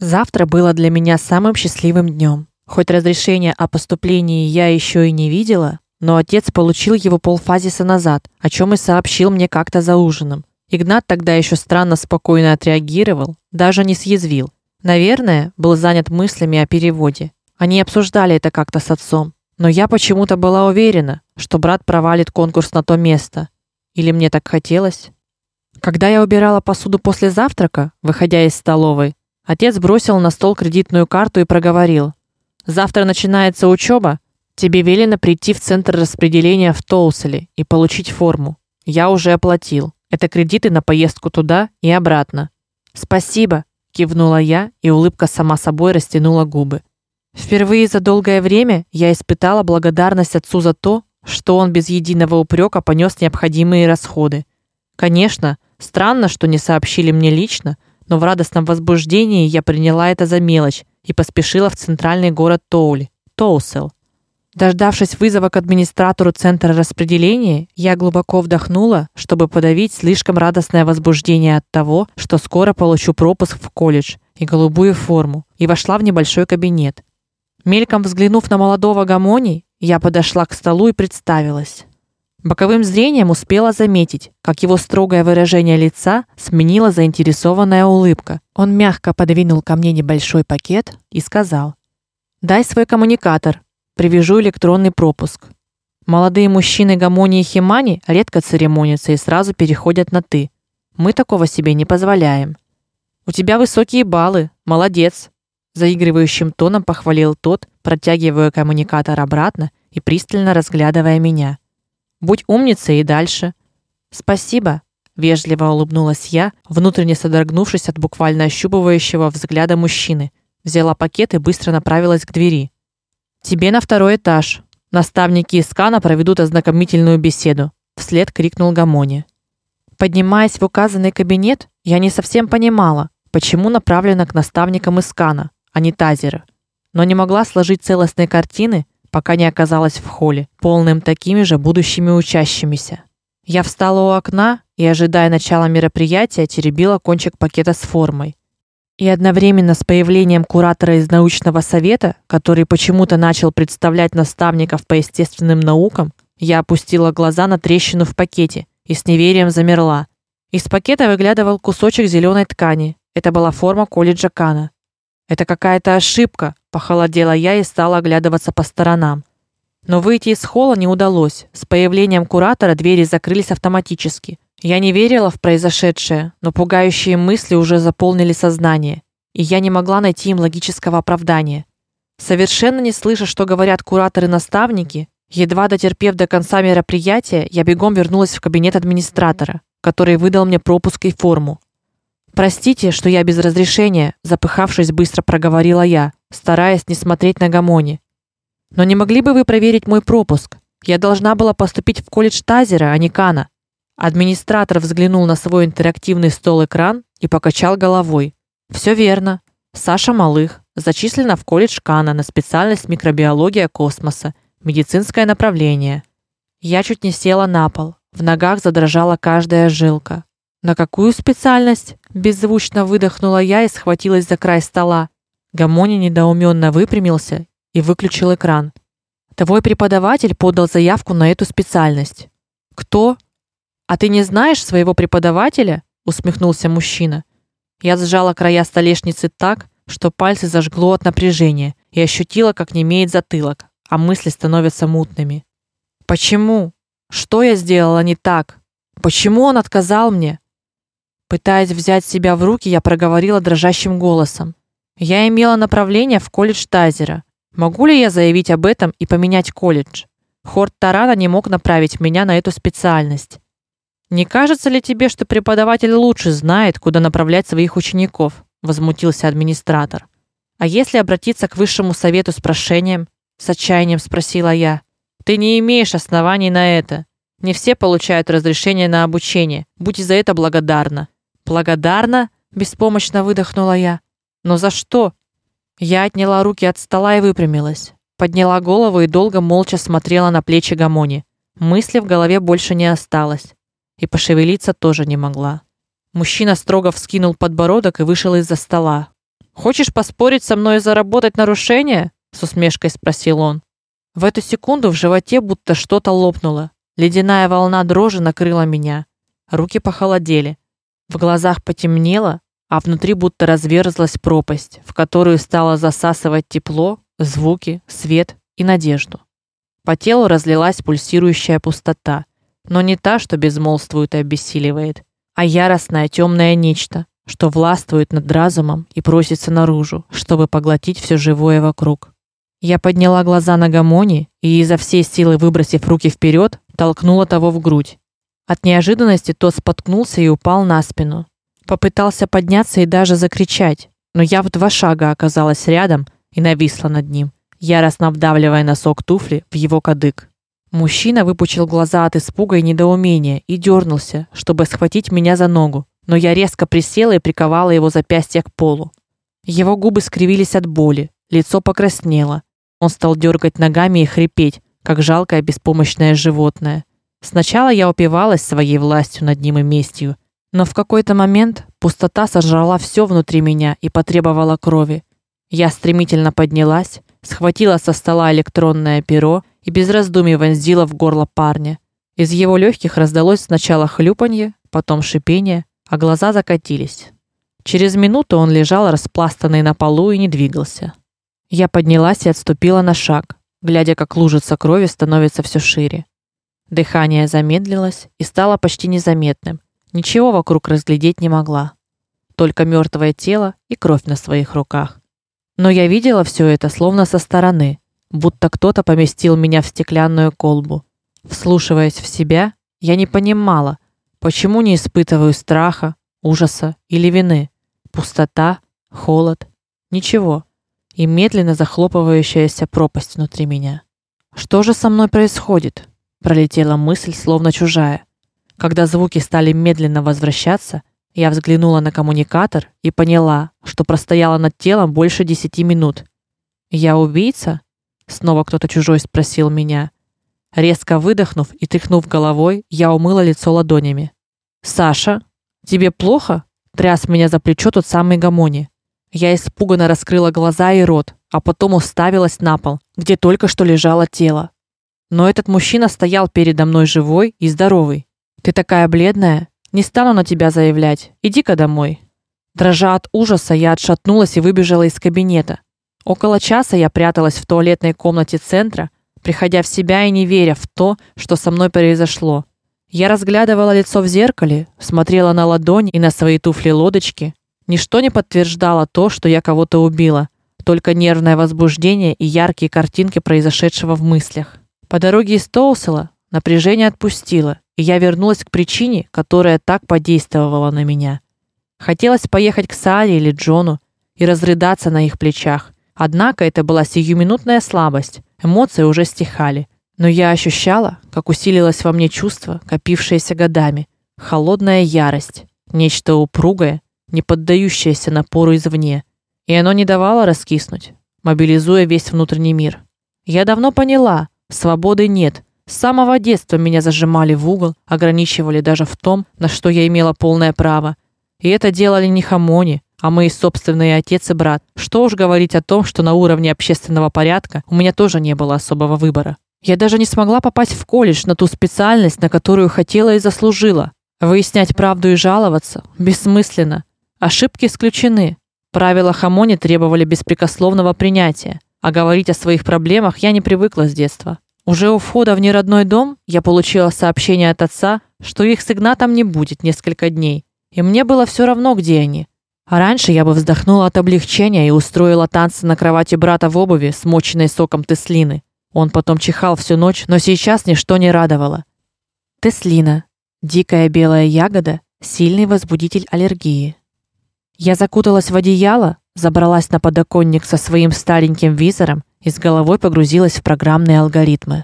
Завтра было для меня самым счастливым днем. Хоть разрешение о поступлении я еще и не видела, но отец получил его полфазиса назад, о чем и сообщил мне как-то за ужином. Игнат тогда еще странно спокойно отреагировал, даже не съязвил. Наверное, был занят мыслями о переводе. Они обсуждали это как-то с отцом, но я почему-то была уверена, что брат провалит конкурс на то место. Или мне так хотелось? Когда я убирала посуду после завтрака, выходя из столовой, Отец бросил на стол кредитную карту и проговорил: "Завтра начинается учеба. Тебе велено прийти в центр распределения в Тоуселе и получить форму. Я уже оплатил. Это кредиты на поездку туда и обратно". "Спасибо", кивнула я, и улыбка сама собой растянула губы. Впервые за долгое время я испытала благодарность отцу за то, что он без единого упрека понес необходимые расходы. Конечно, странно, что не сообщили мне лично, но в радостном возбуждении я приняла это за мелочь и поспешила в центральный город Тоули, Тоусел. Дождавшись вызова к администратору центра распределения, я глубоко вдохнула, чтобы подавить слишком радостное возбуждение от того, что скоро получу пропуск в колледж и голубую форму, и вошла в небольшой кабинет. Мельком взглянув на молодого Гамони, я подошла к столу и представилась. Боковым зрением успела заметить, как его строгое выражение лица сменила заинтересованная улыбка. Он мягко подвинул ко мне небольшой пакет и сказал: "Дай свой коммуникатор, привяжу электронный пропуск". Молодые мужчины Гамони и Химани редко церемонятся и сразу переходят на ты. Мы такого себе не позволяем. У тебя высокие баллы. Молодец, заигрывающим тоном похвалил тот, протягивая коммуникатор обратно и пристально разглядывая меня. Будь умницей и дальше. Спасибо, вежливо улыбнулась я, внутренне содрогнувшись от буквально ощупывающего взгляда мужчины. Взяла пакет и быстро направилась к двери. Тебе на второй этаж. Наставники из Кана проведут ознакомительную беседу, вслед крикнул Гамони. Поднимаясь в указанный кабинет, я не совсем понимала, почему направлена к наставникам из Кана, а не Тазера, но не могла сложить целостной картины, пока не оказалась в холле, полным такими же будущими учащимися. Я встала у окна и, ожидая начала мероприятия, теребила кончик пакета с формой. И одновременно с появлением куратора из научного совета, который почему-то начал представлять наставников по естественным наукам, я опустила глаза на трещину в пакете и с неверием замерла. Из пакета выглядывал кусочек зеленой ткани. Это была форма колледжа Кана. Это какая-то ошибка, похолодела я и стала оглядываться по сторонам. Но выйти из холла не удалось. С появлением куратора двери закрылись автоматически. Я не верила в произошедшее, но пугающие мысли уже заполнили сознание, и я не могла найти им логического оправдания. Совершенно не слыша, что говорят кураторы-наставники, едва дотерпев до конца мероприятия, я бегом вернулась в кабинет администратора, который выдал мне пропуск и форму. Простите, что я без разрешения, запыхавшись, быстро проговорила я, стараясь не смотреть на Гамони. Но не могли бы вы проверить мой пропуск? Я должна была поступить в колледж Тазера, а не Кана. Администратор взглянул на свой интерактивный стол-экран и покачал головой. Все верно. Саша Малых зачислена в колледж Кана на специальность микробиология космоса, медицинское направление. Я чуть не села на пол. В ногах задрожала каждая жилка. На какую специальность? беззвучно выдохнула я и схватилась за край стола. Гамони недоуменно выпрямился и выключил экран. Твой преподаватель подал заявку на эту специальность. Кто? А ты не знаешь своего преподавателя? усмехнулся мужчина. Я сжала края столешницы так, что пальцы зажгло от напряжения и ощутила, как немеет затылок, а мысли становятся мутными. Почему? Что я сделала не так? Почему он отказал мне? Пытаясь взять себя в руки, я проговорила дрожащим голосом: "Я имела направление в колледж Тазера. Могу ли я заявить об этом и поменять колледж? Хорт Тарана не мог направить меня на эту специальность. Не кажется ли тебе, что преподаватель лучше знает, куда направлять своих учеников?" возмутился администратор. А если обратиться к высшему совету с прошением? с отчаянием спросила я. Ты не имеешь оснований на это. Не все получают разрешение на обучение. Будь за это благодарна. Благодарна, беспомощно выдохнула я. Но за что? Я отняла руки от стола и выпрямилась. Подняла голову и долго молча смотрела на плечи Гамони. Мысли в голове больше не осталось, и пошевелиться тоже не могла. Мужчина строго вскинул подбородок и вышел из-за стола. Хочешь поспорить со мной и заработать нарушение? с усмешкой спросил он. В эту секунду в животе будто что-то лопнуло. Ледяная волна дрожи накрыла меня. Руки похолодели. В глазах потемнело, а внутри будто разверзлась пропасть, в которую стало засасывать тепло, звуки, свет и надежду. По телу разлилась пульсирующая пустота, но не та, что безмолвствует и обессиливает, а яростное темное нечто, что властвует над разумом и просится наружу, чтобы поглотить все живое вокруг. Я подняла глаза на Гамони и изо всей силы выбросив руки вперед, толкнула того в грудь. От неожиданности тот споткнулся и упал на спину. Попытался подняться и даже закричать, но я в два шага оказалась рядом и нависла над ним, яростно вдавливая носок туфли в его кадык. Мужчина выпучил глаза от испуга и недоумения и дернулся, чтобы схватить меня за ногу, но я резко присела и приковала его запястье к полу. Его губы скривились от боли, лицо покраснело, он стал дергать ногами и хрипеть, как жалкое беспомощное животное. Сначала я упивалась своей властью над ним и местью, но в какой-то момент пустота сожрала все внутри меня и потребовала крови. Я стремительно поднялась, схватила со стола электронное перо и без раздумий вонзила в горло парня. Из его легких раздалось сначала хлюпанье, потом шипение, а глаза закатились. Через минуту он лежал распластанный на полу и не двигался. Я поднялась и отступила на шаг, глядя, как лужица крови становится все шире. Дыхание замедлилось и стало почти незаметным. Ничего вокруг разглядеть не могла, только мертвое тело и кровь на своих руках. Но я видела все это словно со стороны, будто кто-то поместил меня в стеклянную колбу. Вслушиваясь в себя, я не понимала, почему не испытываю страха, ужаса или вины. Пустота, холод, ничего и медленно захлопывающаяся пропасть внутри меня. Что же со мной происходит? Пролетела мысль, словно чужая. Когда звуки стали медленно возвращаться, я взглянула на коммуникатор и поняла, что простояла над телом больше десяти минут. Я убийца? Снова кто-то чужой спросил меня. Резко выдохнув и тряхнув головой, я умыла лицо ладонями. Саша, тебе плохо? Тряс меня за плечо тот самый Гамони. Я испуганно раскрыла глаза и рот, а потом уставилась на пол, где только что лежало тело. Но этот мужчина стоял передо мной живой и здоровый. Ты такая бледная, не стану на тебя заявлять. Иди-ка домой. Дрожа от ужаса, я отшатнулась и выбежала из кабинета. Около часа я пряталась в туалетной комнате центра, приходя в себя и не веря в то, что со мной произошло. Я разглядывала лицо в зеркале, смотрела на ладонь и на свои туфли-лодочки, Ничто не подтверждало то, что я кого-то убила, только нервное возбуждение и яркие картинки произошедшего в мыслях. По дороге из Тоусела напряжение отпустило, и я вернулась к причине, которая так подействовала на меня. Хотелось поехать к Сале или Джону и разрыдаться на их плечах. Однако это была сиюминутная слабость. Эмоции уже стихали, но я ощущала, как усилилось во мне чувство, копившееся годами, холодная ярость, нечто упругое, не поддающееся напору извне, и оно не давало раскиснуть, мобилизуя весь внутренний мир. Я давно поняла, свободы нет. С самого детства меня зажимали в угол, ограничивали даже в том, на что я имела полное право. И это делали не Хамони, а мои собственные отец и брат. Что уж говорить о том, что на уровне общественного порядка у меня тоже не было особого выбора. Я даже не смогла попасть в колледж на ту специальность, на которую хотела и заслужила. Выяснять правду и жаловаться бессмысленно. Ошибки исключены. Правила Хамони требовали беспрекословного принятия, а говорить о своих проблемах я не привыкла с детства. Уже у входа в неродной дом я получила сообщение от отца, что их с Игнатом не будет несколько дней, и мне было все равно, где они. А раньше я бы вздохнула от облегчения и устроила танцы на кровати брата в обуви, смоченной соком теслины. Он потом чихал всю ночь, но сейчас ничто не радовало. Теслина дикая белая ягода, сильный возбудитель аллергии. Я закуталась в одеяло, забралась на подоконник со своим стареньким визором и с головой погрузилась в программные алгоритмы.